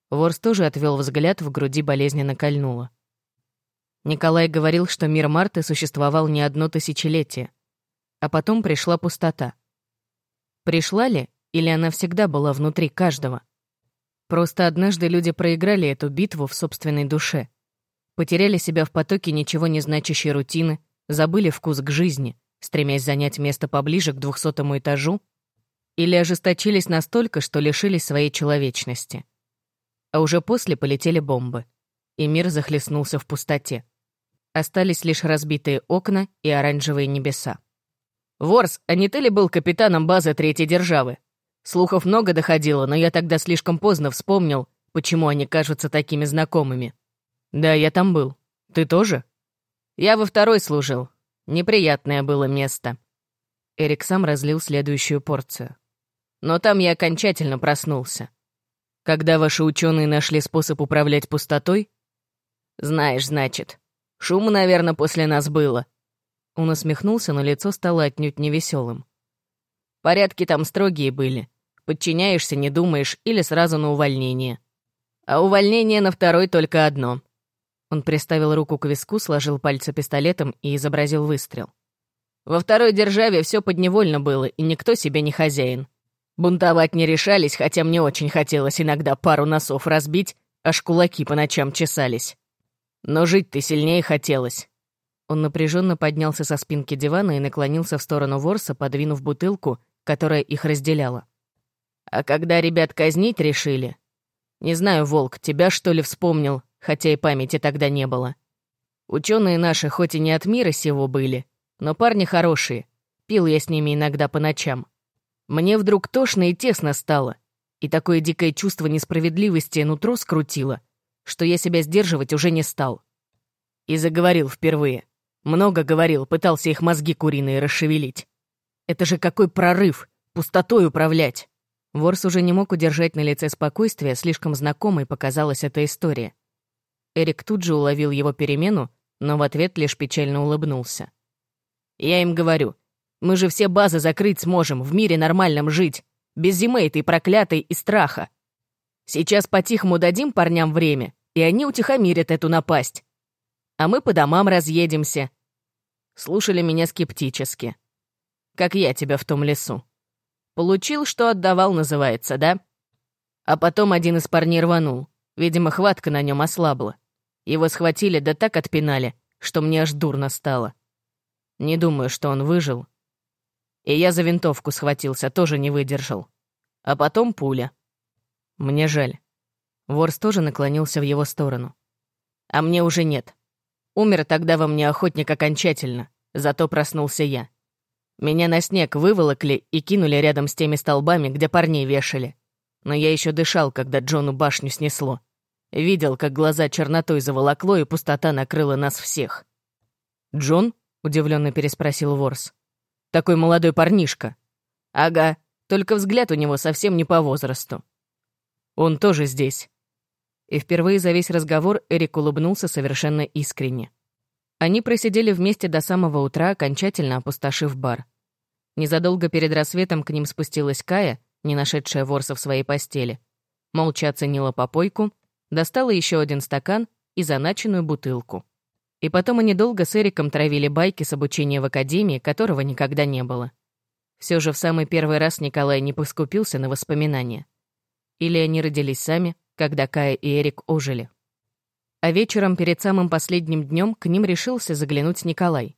A: Ворс тоже отвел взгляд, в груди болезненно кольнуло. Николай говорил, что мир Марты существовал не одно тысячелетие. А потом пришла пустота. Пришла ли, или она всегда была внутри каждого? Просто однажды люди проиграли эту битву в собственной душе — Потеряли себя в потоке ничего не значащей рутины, забыли вкус к жизни, стремясь занять место поближе к двухсотому этажу, или ожесточились настолько, что лишились своей человечности. А уже после полетели бомбы, и мир захлестнулся в пустоте. Остались лишь разбитые окна и оранжевые небеса. «Ворс, а не ты ли был капитаном базы Третьей Державы? Слухов много доходило, но я тогда слишком поздно вспомнил, почему они кажутся такими знакомыми». «Да, я там был. Ты тоже?» «Я во второй служил. Неприятное было место». Эрик сам разлил следующую порцию. «Но там я окончательно проснулся. Когда ваши ученые нашли способ управлять пустотой?» «Знаешь, значит. Шума, наверное, после нас было». Он усмехнулся, но лицо стало отнюдь невеселым. «Порядки там строгие были. Подчиняешься, не думаешь, или сразу на увольнение. А увольнение на второй только одно он приставил руку к виску, сложил пальцы пистолетом и изобразил выстрел. Во второй державе все подневольно было, и никто себе не хозяин. Бунтовать не решались, хотя мне очень хотелось иногда пару носов разбить, аж кулаки по ночам чесались. Но жить-то сильнее хотелось. Он напряженно поднялся со спинки дивана и наклонился в сторону ворса, подвинув бутылку, которая их разделяла. А когда ребят казнить решили... Не знаю, Волк, тебя что ли вспомнил, хотя и памяти тогда не было. Ученые наши хоть и не от мира сего были, но парни хорошие. Пил я с ними иногда по ночам. Мне вдруг тошно и тесно стало, и такое дикое чувство несправедливости нутро скрутило, что я себя сдерживать уже не стал. И заговорил впервые. Много говорил, пытался их мозги куриные расшевелить. Это же какой прорыв, пустотой управлять. Ворс уже не мог удержать на лице спокойствие, слишком знакомой показалась эта история. Эрик тут же уловил его перемену, но в ответ лишь печально улыбнулся. «Я им говорю, мы же все базы закрыть сможем, в мире нормальном жить, без зимы этой проклятой и страха. Сейчас по-тихому дадим парням время, и они утихомирят эту напасть. А мы по домам разъедемся». Слушали меня скептически. «Как я тебя в том лесу». «Получил, что отдавал, называется, да?» А потом один из парней рванул. Видимо, хватка на нем ослабла. Его схватили да так отпинали, что мне аж дурно стало. Не думаю, что он выжил. И я за винтовку схватился, тоже не выдержал. А потом пуля. Мне жаль. Ворс тоже наклонился в его сторону. А мне уже нет. Умер тогда во мне охотник окончательно, зато проснулся я. Меня на снег выволокли и кинули рядом с теми столбами, где парней вешали. Но я еще дышал, когда Джону башню снесло. Видел, как глаза чернотой заволокло, и пустота накрыла нас всех. «Джон?» — удивленно переспросил Ворс. «Такой молодой парнишка». «Ага, только взгляд у него совсем не по возрасту». «Он тоже здесь». И впервые за весь разговор Эрик улыбнулся совершенно искренне. Они просидели вместе до самого утра, окончательно опустошив бар. Незадолго перед рассветом к ним спустилась Кая, не нашедшая Ворса в своей постели. Молча оценила попойку — достала еще один стакан и заначенную бутылку. И потом они долго с Эриком травили байки с обучения в академии, которого никогда не было. Все же в самый первый раз Николай не поскупился на воспоминания. Или они родились сами, когда Кая и Эрик ожили. А вечером, перед самым последним днем, к ним решился заглянуть Николай.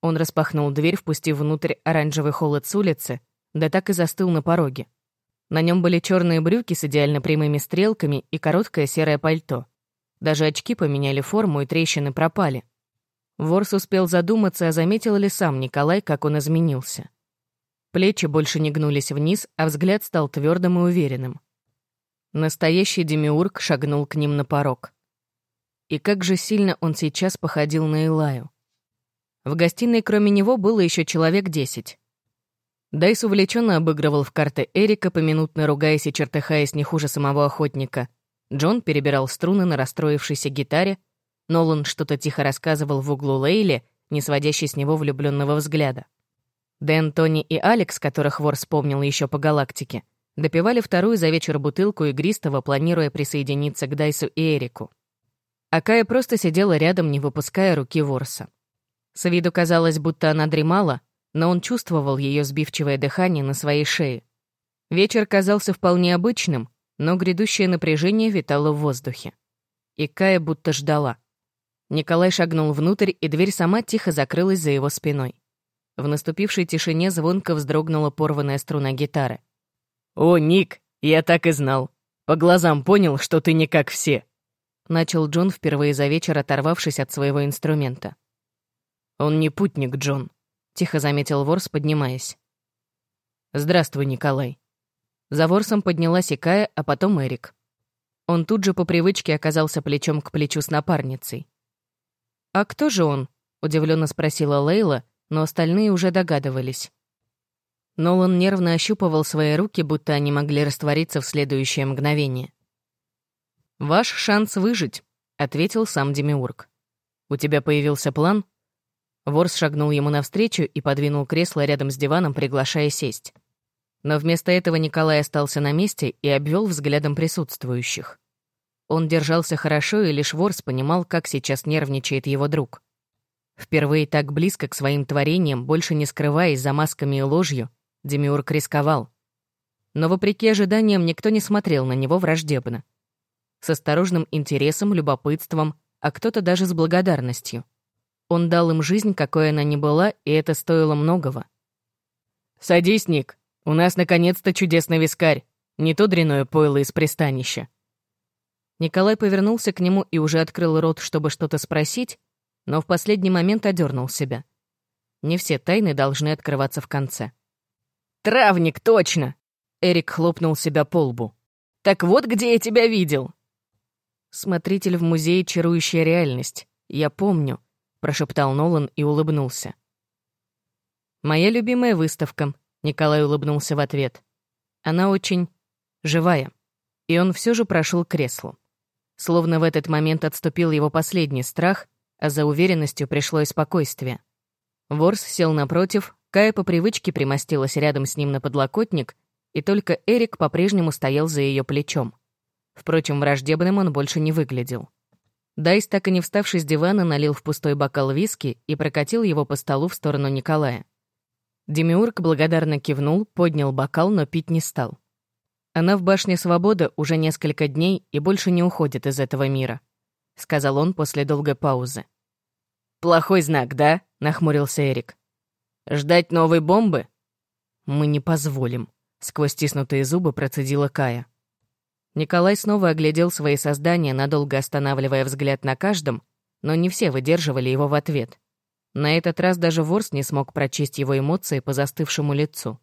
A: Он распахнул дверь, впустив внутрь оранжевый холод с улицы, да так и застыл на пороге. На нем были черные брюки с идеально прямыми стрелками и короткое серое пальто. Даже очки поменяли форму, и трещины пропали. Ворс успел задуматься, а заметил ли сам Николай, как он изменился. Плечи больше не гнулись вниз, а взгляд стал твердым и уверенным. Настоящий демиург шагнул к ним на порог. И как же сильно он сейчас походил на Илаю. В гостиной кроме него было еще человек десять. Дайс увлеченно обыгрывал в карты Эрика, поминутно ругаясь и чертыхаясь не хуже самого охотника. Джон перебирал струны на расстроившейся гитаре. Нолан что-то тихо рассказывал в углу Лейли, не сводящий с него влюбленного взгляда. Дэн, Тони и Алекс, которых вор вспомнил еще по галактике, допивали вторую за вечер бутылку игристого, планируя присоединиться к Дайсу и Эрику. Акая просто сидела рядом, не выпуская руки Ворса. С виду казалось, будто она дремала, но он чувствовал ее сбивчивое дыхание на своей шее. Вечер казался вполне обычным, но грядущее напряжение витало в воздухе. И Кая будто ждала. Николай шагнул внутрь, и дверь сама тихо закрылась за его спиной. В наступившей тишине звонко вздрогнула порванная струна гитары. «О, Ник, я так и знал. По глазам понял, что ты не как все», — начал Джон впервые за вечер, оторвавшись от своего инструмента. «Он не путник, Джон тихо заметил Ворс, поднимаясь. «Здравствуй, Николай». За Ворсом поднялась и Кая, а потом Эрик. Он тут же по привычке оказался плечом к плечу с напарницей. «А кто же он?» — удивленно спросила Лейла, но остальные уже догадывались. Нолан нервно ощупывал свои руки, будто они могли раствориться в следующее мгновение. «Ваш шанс выжить», — ответил сам Демиург. «У тебя появился план?» Ворс шагнул ему навстречу и подвинул кресло рядом с диваном, приглашая сесть. Но вместо этого Николай остался на месте и обвел взглядом присутствующих. Он держался хорошо, и лишь Ворс понимал, как сейчас нервничает его друг. Впервые так близко к своим творениям, больше не скрываясь за масками и ложью, Демиург рисковал. Но вопреки ожиданиям никто не смотрел на него враждебно. С осторожным интересом, любопытством, а кто-то даже с благодарностью — он дал им жизнь, какой она ни была, и это стоило многого. «Садись, Ник. У нас, наконец-то, чудесный вискарь, не то дряное пойло из пристанища». Николай повернулся к нему и уже открыл рот, чтобы что-то спросить, но в последний момент одернул себя. Не все тайны должны открываться в конце. «Травник, точно!» Эрик хлопнул себя по лбу. «Так вот, где я тебя видел!» «Смотритель в музее «Чарующая реальность». Я помню», — прошептал Нолан и улыбнулся. «Моя любимая выставка», — Николай улыбнулся в ответ. «Она очень живая». И он все же прошел к креслу. Словно в этот момент отступил его последний страх, а за уверенностью пришло и спокойствие. Ворс сел напротив, Кая по привычке примостилась рядом с ним на подлокотник, и только Эрик по-прежнему стоял за ее плечом. Впрочем, враждебным он больше не выглядел. Дайс, так и не вставший с дивана, налил в пустой бокал виски и прокатил его по столу в сторону Николая. Демиург благодарно кивнул, поднял бокал, но пить не стал. Она в башне Свободы уже несколько дней и больше не уходит из этого мира, сказал он после долгой паузы. Плохой знак, да? нахмурился Эрик. Ждать новой бомбы? Мы не позволим, сквозь стиснутые зубы процедила Кая. Николай снова оглядел свои создания, надолго останавливая взгляд на каждом, но не все выдерживали его в ответ. На этот раз даже Ворс не смог прочесть его эмоции по застывшему лицу.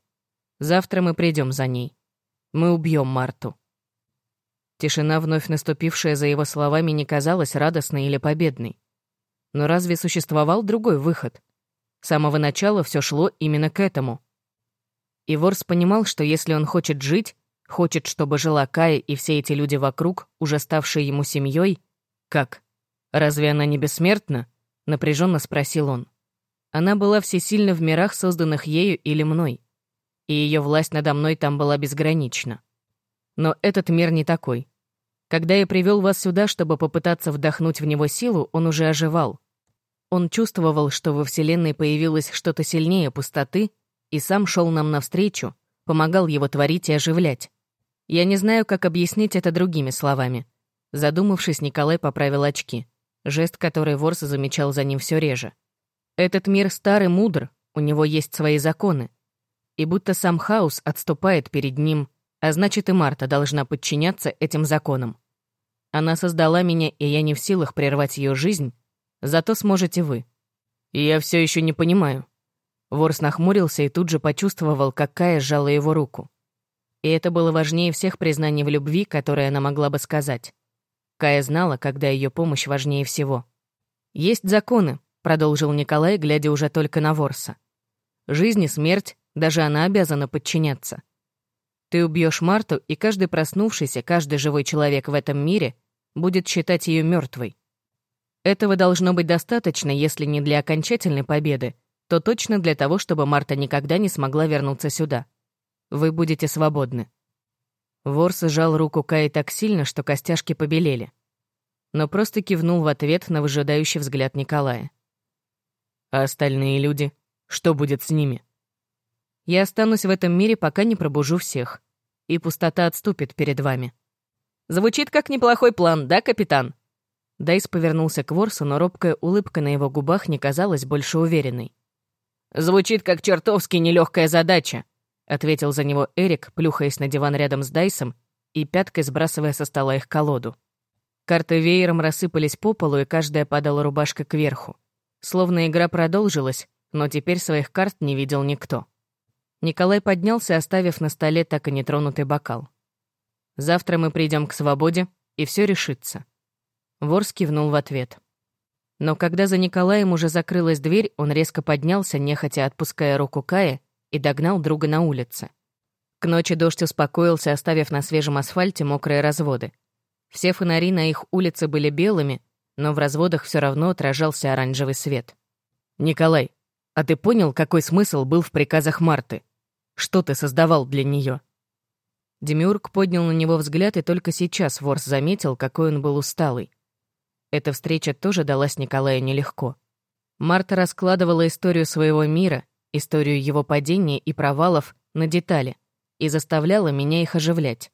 A: «Завтра мы придем за ней. Мы убьем Марту». Тишина, вновь наступившая за его словами, не казалась радостной или победной. Но разве существовал другой выход? С самого начала все шло именно к этому. И Ворс понимал, что если он хочет жить, Хочет, чтобы жила Кая и все эти люди вокруг, уже ставшие ему семьей? Как? Разве она не бессмертна? Напряженно спросил он. Она была всесильна в мирах, созданных ею или мной. И ее власть надо мной там была безгранична. Но этот мир не такой. Когда я привел вас сюда, чтобы попытаться вдохнуть в него силу, он уже оживал. Он чувствовал, что во Вселенной появилось что-то сильнее пустоты, и сам шел нам навстречу, помогал его творить и оживлять. Я не знаю, как объяснить это другими словами. Задумавшись, Николай поправил очки. Жест, который Ворс замечал за ним все реже. Этот мир старый мудр, у него есть свои законы. И будто сам хаос отступает перед ним, а значит и Марта должна подчиняться этим законам. Она создала меня, и я не в силах прервать ее жизнь, зато сможете вы. И я все еще не понимаю. Ворс нахмурился и тут же почувствовал, как Кая сжала его руку. И это было важнее всех признаний в любви, которые она могла бы сказать. Кая знала, когда ее помощь важнее всего. «Есть законы», — продолжил Николай, глядя уже только на Ворса. «Жизнь и смерть, даже она обязана подчиняться. Ты убьешь Марту, и каждый проснувшийся, каждый живой человек в этом мире будет считать ее мертвой. Этого должно быть достаточно, если не для окончательной победы, то точно для того, чтобы Марта никогда не смогла вернуться сюда. Вы будете свободны». Ворс сжал руку Каи так сильно, что костяшки побелели. Но просто кивнул в ответ на выжидающий взгляд Николая. «А остальные люди? Что будет с ними?» «Я останусь в этом мире, пока не пробужу всех. И пустота отступит перед вами». «Звучит как неплохой план, да, капитан?» Дайс повернулся к Ворсу, но робкая улыбка на его губах не казалась больше уверенной. «Звучит как чертовски нелегкая задача», — ответил за него Эрик, плюхаясь на диван рядом с Дайсом и пяткой сбрасывая со стола их колоду. Карты веером рассыпались по полу, и каждая падала рубашкой кверху. Словно игра продолжилась, но теперь своих карт не видел никто. Николай поднялся, оставив на столе так и нетронутый бокал. «Завтра мы придем к свободе, и все решится». Ворс кивнул в ответ. Но когда за Николаем уже закрылась дверь, он резко поднялся, нехотя отпуская руку Кая, и догнал друга на улице. К ночи дождь успокоился, оставив на свежем асфальте мокрые разводы. Все фонари на их улице были белыми, но в разводах все равно отражался оранжевый свет. «Николай, а ты понял, какой смысл был в приказах Марты? Что ты создавал для нее? Демиург поднял на него взгляд, и только сейчас Ворс заметил, какой он был усталый. Эта встреча тоже далась Николаю нелегко. Марта раскладывала историю своего мира, историю его падения и провалов на детали и заставляла меня их оживлять.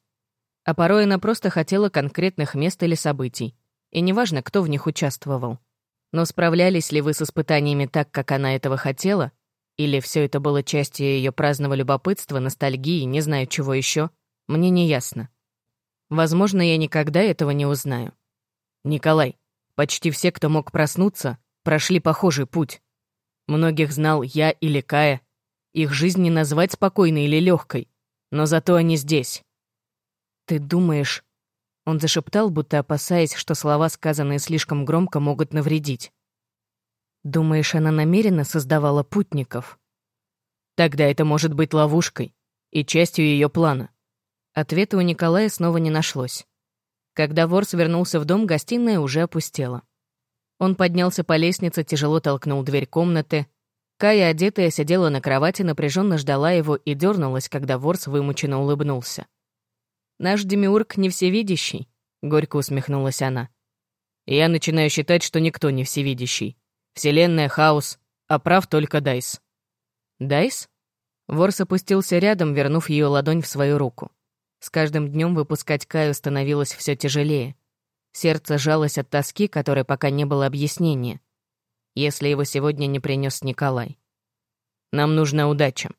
A: А порой она просто хотела конкретных мест или событий, и неважно, кто в них участвовал. Но справлялись ли вы с испытаниями так, как она этого хотела, Или все это было частью ее праздного любопытства, ностальгии, не знаю чего еще, мне не ясно. Возможно, я никогда этого не узнаю. Николай, почти все, кто мог проснуться, прошли похожий путь. Многих знал я или Кая. Их жизнь не назвать спокойной или легкой, но зато они здесь. Ты думаешь... Он зашептал, будто опасаясь, что слова, сказанные слишком громко, могут навредить. Думаешь, она намеренно создавала путников? Тогда это может быть ловушкой и частью ее плана. Ответа у Николая снова не нашлось. Когда вор свернулся в дом, гостиная уже опустела. Он поднялся по лестнице, тяжело толкнул дверь комнаты. Кая, одетая, сидела на кровати, напряженно ждала его и дернулась, когда Ворс вымученно улыбнулся. «Наш демиург не всевидящий», — горько усмехнулась она. «Я начинаю считать, что никто не всевидящий. Вселенная — хаос, а прав только Дайс». «Дайс?» Ворс опустился рядом, вернув ее ладонь в свою руку. С каждым днем выпускать Каю становилось все тяжелее. Сердце жалось от тоски, которой пока не было объяснения. Если его сегодня не принес Николай. «Нам нужна удача».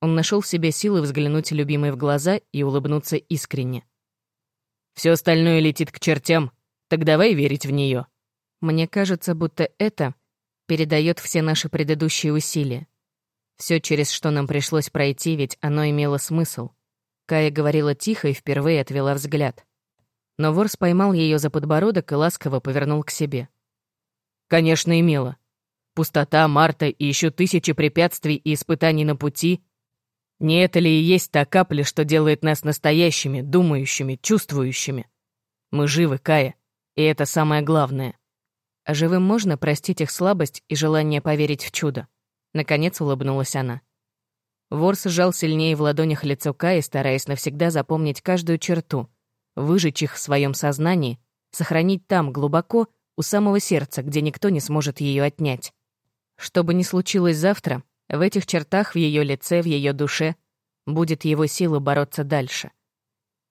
A: Он нашел в себе силы взглянуть любимой в глаза и улыбнуться искренне. Все остальное летит к чертям, так давай верить в нее. Мне кажется, будто это передает все наши предыдущие усилия. Все, через что нам пришлось пройти, ведь оно имело смысл. Кая говорила тихо и впервые отвела взгляд. Но Ворс поймал ее за подбородок и ласково повернул к себе. «Конечно, имела. Пустота, Марта и еще тысячи препятствий и испытаний на пути. Не это ли и есть та капля, что делает нас настоящими, думающими, чувствующими? Мы живы, Кая, и это самое главное. А живым можно простить их слабость и желание поверить в чудо?» Наконец улыбнулась она. Ворс сжал сильнее в ладонях лицо Каи, стараясь навсегда запомнить каждую черту, выжечь их в своем сознании, сохранить там, глубоко, у самого сердца, где никто не сможет ее отнять. Что бы ни случилось завтра, в этих чертах, в ее лице, в ее душе, будет его сила бороться дальше.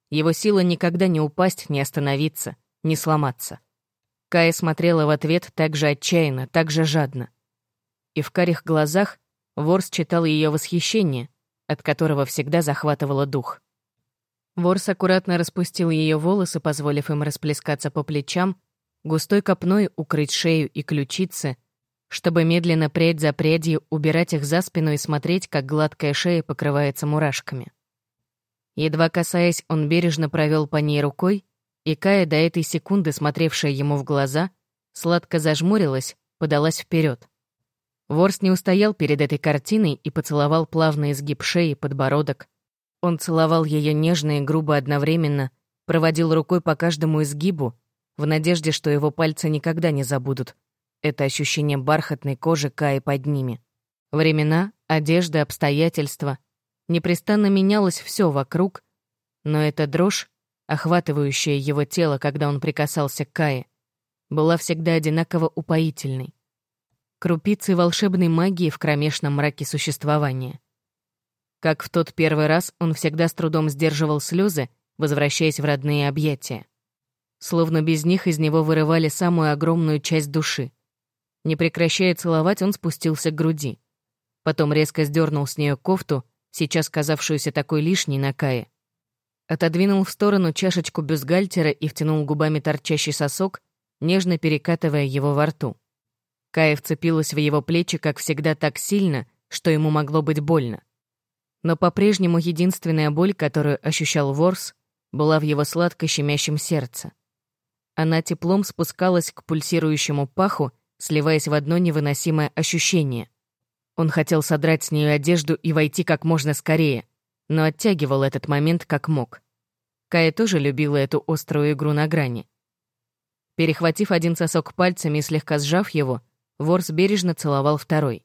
A: Его сила никогда не упасть, не остановиться, не сломаться. Кая смотрела в ответ так же отчаянно, так же жадно. И в карих глазах Ворс читал ее восхищение, от которого всегда захватывало дух. Ворс аккуратно распустил ее волосы, позволив им расплескаться по плечам, густой копной укрыть шею и ключицы, чтобы медленно прядь за прядью убирать их за спину и смотреть, как гладкая шея покрывается мурашками. Едва касаясь, он бережно провел по ней рукой, и Кая, до этой секунды смотревшая ему в глаза, сладко зажмурилась, подалась вперед. Ворс не устоял перед этой картиной и поцеловал плавный изгиб шеи, подбородок. Он целовал ее нежно и грубо одновременно, проводил рукой по каждому изгибу, в надежде, что его пальцы никогда не забудут. Это ощущение бархатной кожи Каи под ними. Времена, одежда, обстоятельства. Непрестанно менялось все вокруг, но эта дрожь, охватывающая его тело, когда он прикасался к Кае, была всегда одинаково упоительной крупицы волшебной магии в кромешном мраке существования. Как в тот первый раз он всегда с трудом сдерживал слезы, возвращаясь в родные объятия. Словно без них из него вырывали самую огромную часть души. Не прекращая целовать, он спустился к груди. Потом резко сдернул с нее кофту, сейчас казавшуюся такой лишней на Кае. Отодвинул в сторону чашечку бюстгальтера и втянул губами торчащий сосок, нежно перекатывая его во рту. Кая вцепилась в его плечи, как всегда, так сильно, что ему могло быть больно. Но по-прежнему единственная боль, которую ощущал Ворс, была в его сладко щемящем сердце. Она теплом спускалась к пульсирующему паху, сливаясь в одно невыносимое ощущение. Он хотел содрать с нее одежду и войти как можно скорее, но оттягивал этот момент как мог. Кая тоже любила эту острую игру на грани. Перехватив один сосок пальцами и слегка сжав его, Ворс бережно целовал второй.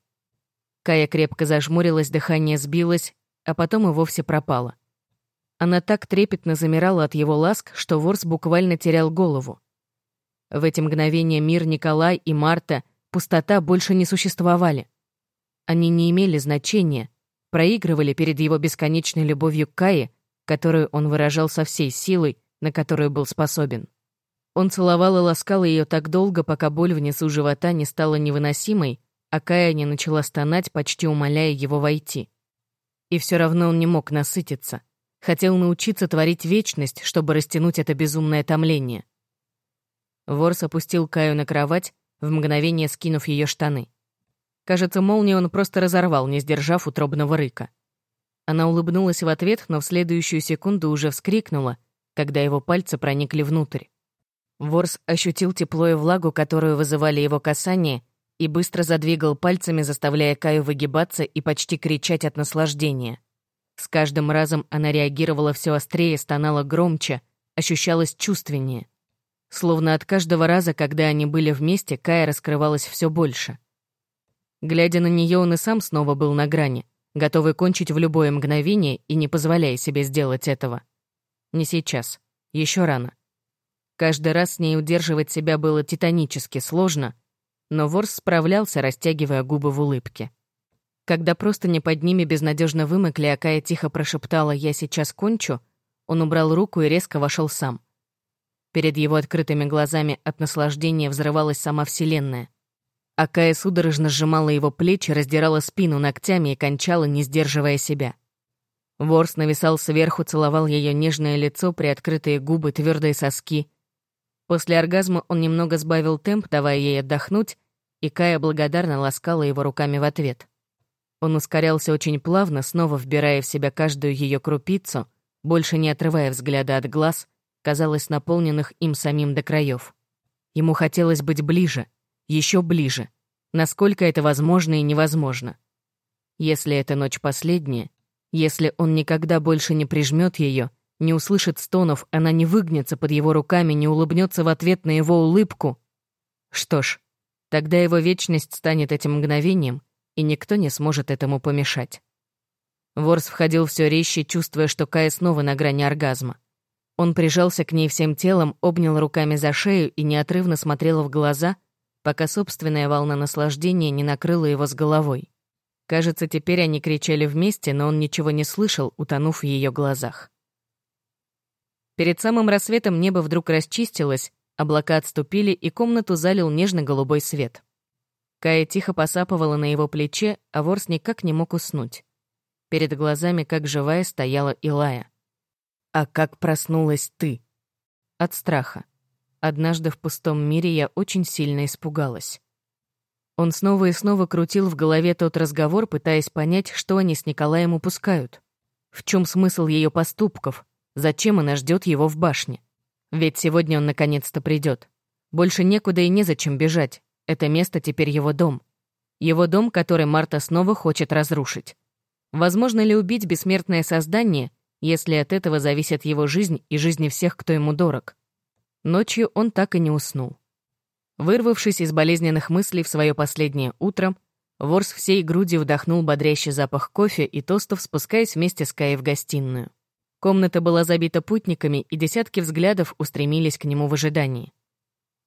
A: Кая крепко зажмурилась, дыхание сбилось, а потом и вовсе пропало. Она так трепетно замирала от его ласк, что Ворс буквально терял голову. В эти мгновения мир Николай и Марта, пустота больше не существовали. Они не имели значения, проигрывали перед его бесконечной любовью к Кае, которую он выражал со всей силой, на которую был способен. Он целовал и ласкал ее так долго, пока боль внизу живота не стала невыносимой, а Кая не начала стонать, почти умоляя его войти. И все равно он не мог насытиться. Хотел научиться творить вечность, чтобы растянуть это безумное томление. Ворс опустил Каю на кровать, в мгновение скинув ее штаны. Кажется, молнию он просто разорвал, не сдержав утробного рыка. Она улыбнулась в ответ, но в следующую секунду уже вскрикнула, когда его пальцы проникли внутрь. Ворс ощутил тепло и влагу, которую вызывали его касания, и быстро задвигал пальцами, заставляя Каю выгибаться и почти кричать от наслаждения. С каждым разом она реагировала все острее, стонала громче, ощущалась чувственнее. Словно от каждого раза, когда они были вместе, Кая раскрывалась все больше. Глядя на нее, он и сам снова был на грани, готовый кончить в любое мгновение и не позволяя себе сделать этого. Не сейчас. Еще рано. Каждый раз с ней удерживать себя было титанически сложно, но Ворс справлялся, растягивая губы в улыбке. Когда просто не под ними безнадежно вымыкли, а Кая тихо прошептала «я сейчас кончу», он убрал руку и резко вошел сам. Перед его открытыми глазами от наслаждения взрывалась сама Вселенная. Акая судорожно сжимала его плечи, раздирала спину ногтями и кончала, не сдерживая себя. Ворс нависал сверху, целовал ее нежное лицо, приоткрытые губы, твердые соски. После оргазма он немного сбавил темп, давая ей отдохнуть, и Кая благодарно ласкала его руками в ответ. Он ускорялся очень плавно, снова вбирая в себя каждую ее крупицу, больше не отрывая взгляда от глаз, казалось, наполненных им самим до краев. Ему хотелось быть ближе, еще ближе, насколько это возможно и невозможно. Если эта ночь последняя, если он никогда больше не прижмет ее, не услышит стонов, она не выгнется под его руками, не улыбнется в ответ на его улыбку. Что ж, тогда его вечность станет этим мгновением, и никто не сможет этому помешать. Ворс входил все резче, чувствуя, что Кая снова на грани оргазма. Он прижался к ней всем телом, обнял руками за шею и неотрывно смотрел в глаза, пока собственная волна наслаждения не накрыла его с головой. Кажется, теперь они кричали вместе, но он ничего не слышал, утонув в ее глазах. Перед самым рассветом небо вдруг расчистилось, облака отступили, и комнату залил нежно-голубой свет. Кая тихо посапывала на его плече, а Ворс никак не мог уснуть. Перед глазами, как живая, стояла Илая. А как проснулась ты? От страха. Однажды в пустом мире я очень сильно испугалась. Он снова и снова крутил в голове тот разговор, пытаясь понять, что они с Николаем упускают. В чем смысл ее поступков? Зачем она ждет его в башне? Ведь сегодня он наконец-то придет. Больше некуда и незачем бежать. Это место теперь его дом. Его дом, который Марта снова хочет разрушить. Возможно ли убить бессмертное создание, если от этого зависит его жизнь и жизни всех, кто ему дорог. Ночью он так и не уснул. Вырвавшись из болезненных мыслей в свое последнее утро, Ворс всей грудью вдохнул бодрящий запах кофе и тостов, спускаясь вместе с Каей в гостиную. Комната была забита путниками, и десятки взглядов устремились к нему в ожидании.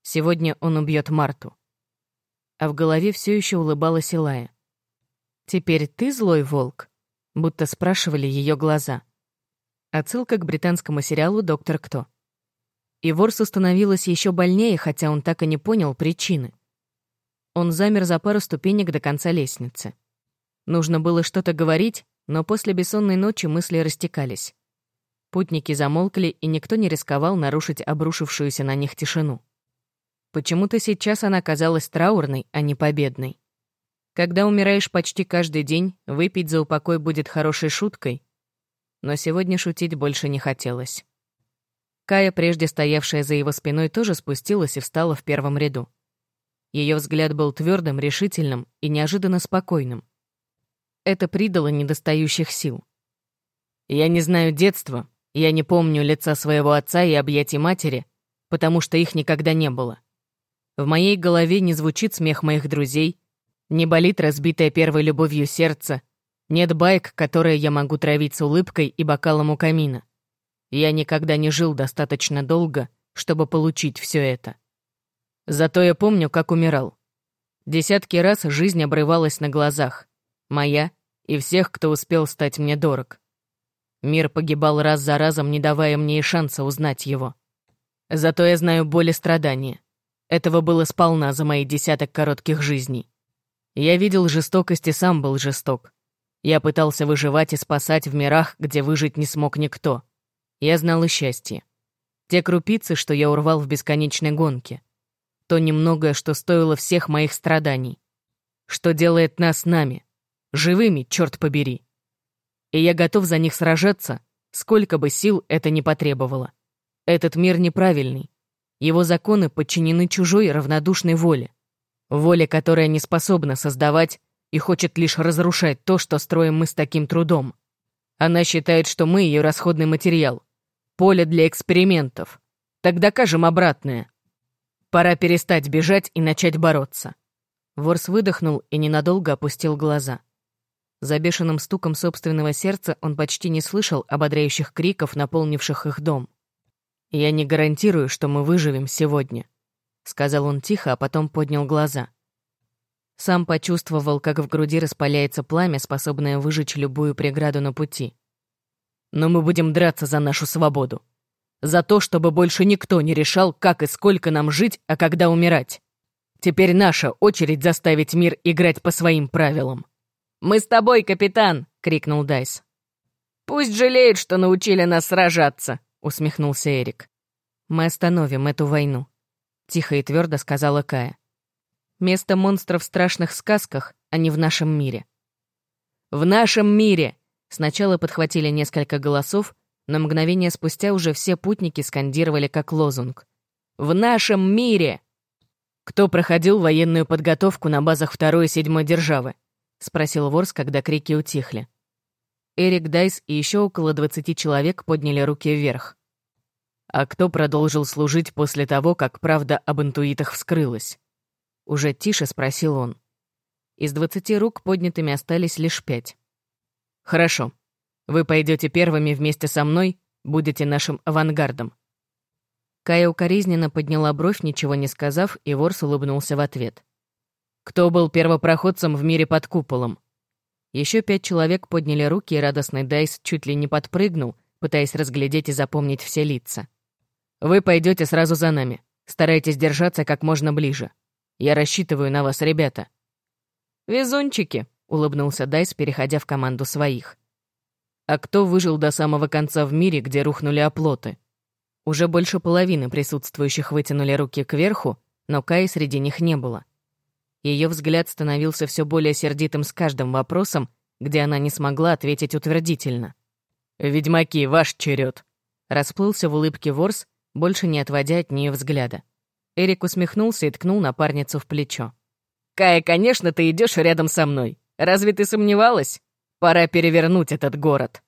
A: Сегодня он убьет Марту. А в голове все еще улыбалась Илая. «Теперь ты злой волк?» будто спрашивали ее глаза. Отсылка к британскому сериалу «Доктор Кто». И Ворсу становилось еще больнее, хотя он так и не понял причины. Он замер за пару ступенек до конца лестницы. Нужно было что-то говорить, но после бессонной ночи мысли растекались. Путники замолкли, и никто не рисковал нарушить обрушившуюся на них тишину. Почему-то сейчас она казалась траурной, а не победной. Когда умираешь почти каждый день, выпить за упокой будет хорошей шуткой, но сегодня шутить больше не хотелось. Кая, прежде стоявшая за его спиной, тоже спустилась и встала в первом ряду. Ее взгляд был твердым, решительным и неожиданно спокойным. Это придало недостающих сил. «Я не знаю детства, я не помню лица своего отца и объятий матери, потому что их никогда не было. В моей голове не звучит смех моих друзей, не болит разбитое первой любовью сердце, нет байк, которые я могу травить с улыбкой и бокалом у камина. Я никогда не жил достаточно долго, чтобы получить все это. Зато я помню, как умирал. Десятки раз жизнь обрывалась на глазах. Моя и всех, кто успел стать мне дорог. Мир погибал раз за разом, не давая мне и шанса узнать его. Зато я знаю боль и страдания. Этого было сполна за мои десяток коротких жизней. Я видел жестокость и сам был жесток. Я пытался выживать и спасать в мирах, где выжить не смог никто. Я знал и счастье. Те крупицы, что я урвал в бесконечной гонке. То немногое, что стоило всех моих страданий. Что делает нас нами. Живыми, черт побери. И я готов за них сражаться, сколько бы сил это ни потребовало. Этот мир неправильный. Его законы подчинены чужой равнодушной воле. Воле, которая не способна создавать и хочет лишь разрушать то, что строим мы с таким трудом. Она считает, что мы ее расходный материал, поле для экспериментов. Так докажем обратное. Пора перестать бежать и начать бороться. Ворс выдохнул и ненадолго опустил глаза. За бешеным стуком собственного сердца он почти не слышал ободряющих криков, наполнивших их дом. «Я не гарантирую, что мы выживем сегодня», — сказал он тихо, а потом поднял глаза. Сам почувствовал, как в груди распаляется пламя, способное выжечь любую преграду на пути. «Но мы будем драться за нашу свободу. За то, чтобы больше никто не решал, как и сколько нам жить, а когда умирать. Теперь наша очередь заставить мир играть по своим правилам». «Мы с тобой, капитан!» — крикнул Дайс. «Пусть жалеют, что научили нас сражаться!» — усмехнулся Эрик. «Мы остановим эту войну», — тихо и твердо сказала Кая. Место монстров в страшных сказках, а не в нашем мире. «В нашем мире!» Сначала подхватили несколько голосов, но мгновение спустя уже все путники скандировали как лозунг. «В нашем мире!» Кто проходил военную подготовку на базах второй и седьмой державы? Спросил Ворс, когда крики утихли. Эрик Дайс и еще около двадцати человек подняли руки вверх. А кто продолжил служить после того, как правда об интуитах вскрылась? Уже тише спросил он. Из двадцати рук поднятыми остались лишь пять. «Хорошо. Вы пойдете первыми вместе со мной, будете нашим авангардом». Кая укоризненно подняла бровь, ничего не сказав, и Ворс улыбнулся в ответ. «Кто был первопроходцем в мире под куполом?» Еще пять человек подняли руки, и радостный Дайс чуть ли не подпрыгнул, пытаясь разглядеть и запомнить все лица. «Вы пойдете сразу за нами. Старайтесь держаться как можно ближе. Я рассчитываю на вас, ребята». «Везунчики», — улыбнулся Дайс, переходя в команду своих. «А кто выжил до самого конца в мире, где рухнули оплоты?» Уже больше половины присутствующих вытянули руки кверху, но Каи среди них не было. Ее взгляд становился все более сердитым с каждым вопросом, где она не смогла ответить утвердительно. «Ведьмаки, ваш черед!» Расплылся в улыбке Ворс, больше не отводя от нее взгляда. Эрик усмехнулся и ткнул напарницу в плечо. «Кая, конечно, ты идешь рядом со мной. Разве ты сомневалась? Пора перевернуть этот город».